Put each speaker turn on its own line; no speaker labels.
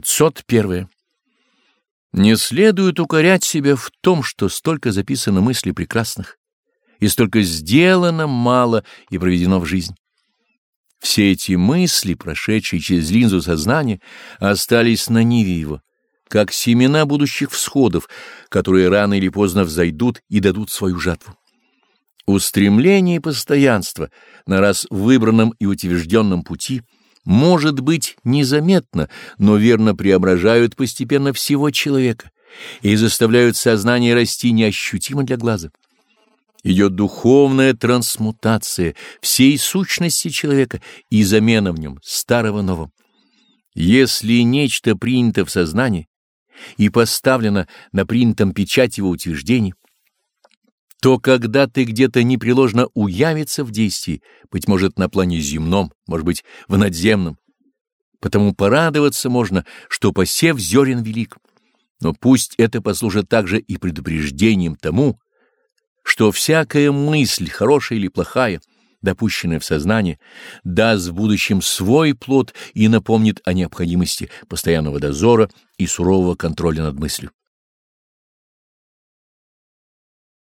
501. Не следует укорять себя в том, что столько записано мыслей прекрасных, и столько сделано мало и проведено в жизнь. Все эти мысли, прошедшие через линзу сознания, остались на ниве его, как семена будущих всходов, которые рано или поздно взойдут и дадут свою жатву. Устремление и постоянство на раз выбранном и утвержденном пути может быть незаметно, но верно преображают постепенно всего человека и заставляют сознание расти неощутимо для глаза. Идет духовная трансмутация всей сущности человека и замена в нем старого новым. Если нечто принято в сознании и поставлено на принятом печать его утверждений, то когда ты где-то непреложно уявится в действии, быть может, на плане земном, может быть, в надземном. Потому порадоваться можно, что посев зерен велик. Но пусть это послужит также и предупреждением тому, что всякая мысль, хорошая или плохая, допущенная в сознание, даст в будущем свой плод и напомнит о необходимости постоянного дозора и сурового контроля над мыслью.